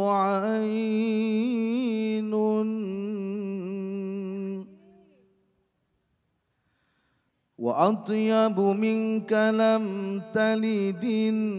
عين وأطيب منك لم تلد النساء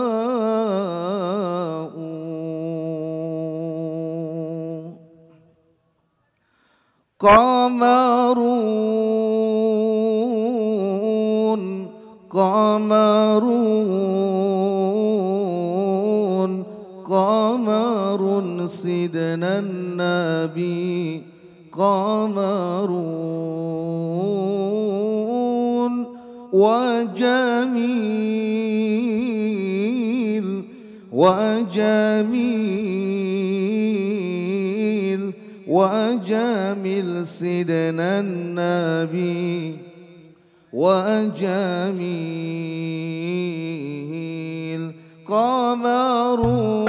قمرون قمرون قمر سيدنا النبي قمرون وجميل وجميل. وجميل سيدنا النبي وجميل قمرون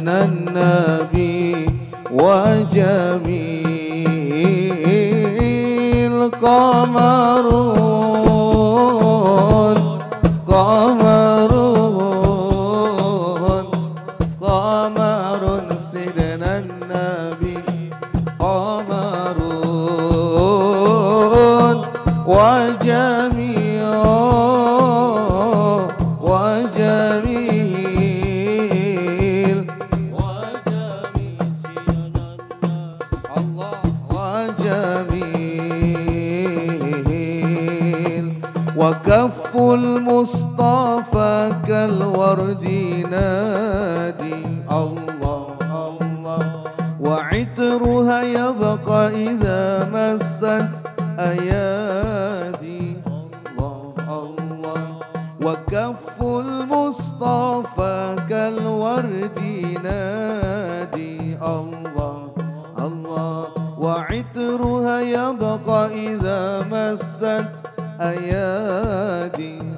سيدنا النبي وجميل قمرون قمرون قمر سيدنا النبي قمرون وجميل وكف المصطفى كالورد نادي. الله الله. وعطرها يبقى إذا مست أيادي.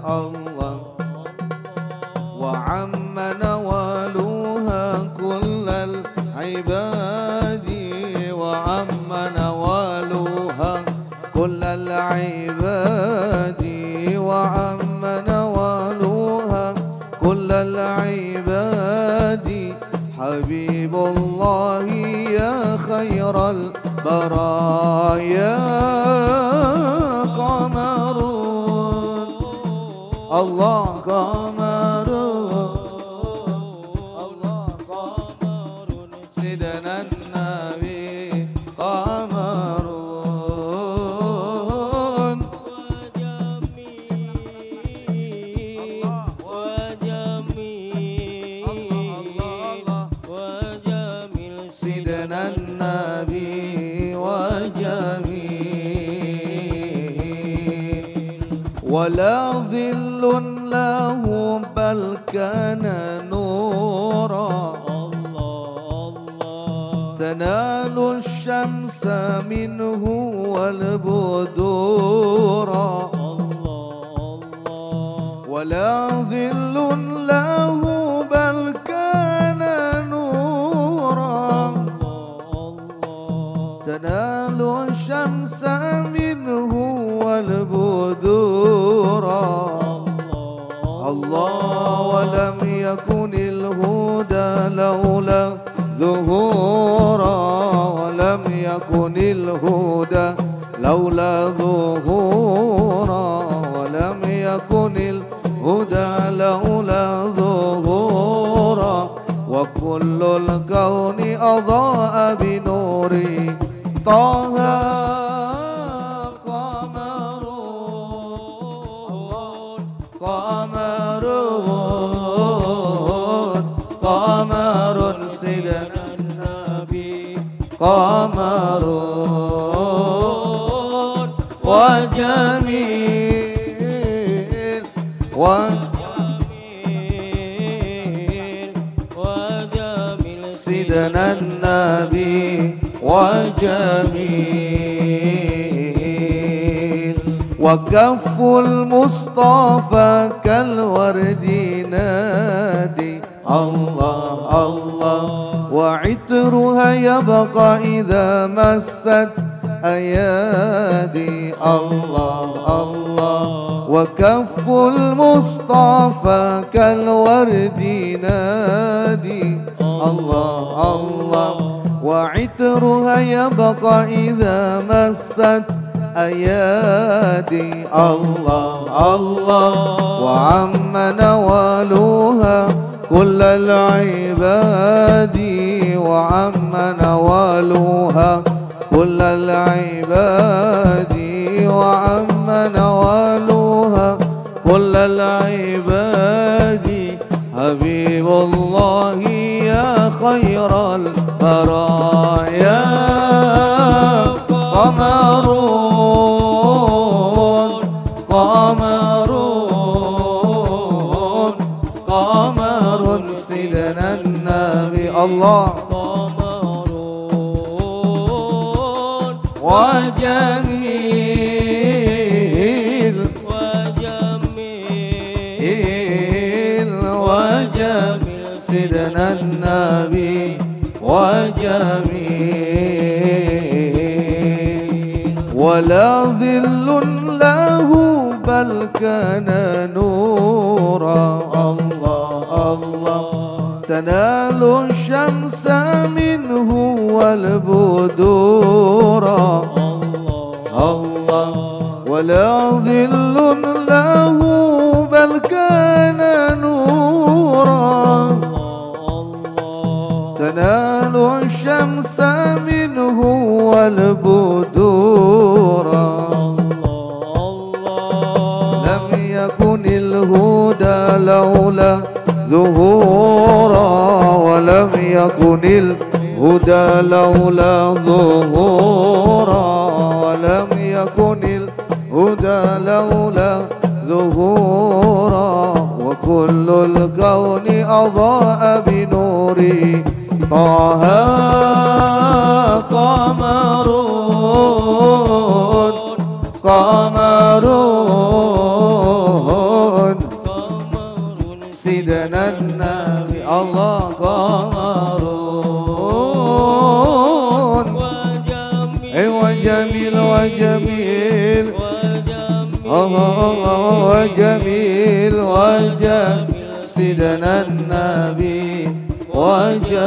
الله وعم نوالها كل العباد وعم نوالها كل العباد وعم نوالها كل العباد. حبيب الله يا خير البرايا. الله قمر. الله قمر سيدنا النبي قمر. سيدنا النبي وجميل. ولا ظل له بل كان نورا. تنال الشمس منه والبدور. ولا ظل له بل كان نورا. تنال الشمس منه والبدور. الله ولم يكن الهدى لولا ظهورا ولم يكن الهدى لولا ظهورا ولم يكن الهدى لولا ظهورا وكل الكون أضاء بنور طه قمر وجميل وجميل وجميل سيدنا النبي وجميل وكف المصطفى كالورد نادي الله الله. وعطرها يبقى إذا مست أيادي. الله الله. وكف المصطفى كالورد نادي. الله الله. وعطرها يبقى إذا مست أيادي. الله الله. وعم نوالها كل العباد وعم نوالها. كل العباد وعم نوالها. كل العباد حبيب الله يا خير البرايا. وجميل. وجميل وجميل. سيدنا النبي وجميل. ولا ظل له بل كان نورا. الله الله. تنال الشمس والبدورا الله ولا ظل له بل كان نورا. تنال الشمس منه والبدورا لم يكن الهدى لولا ظهورا ولم يكن الهدى لولا ظهورا ولم يكن الهدى لولا ظهورا وكل الكون أضاء بنور طه قمرون قمرون سيدنا النبي وجميل.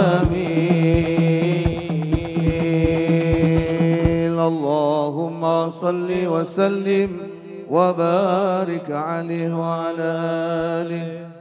اللهم صل وسلم وبارك عليه وعلى آله.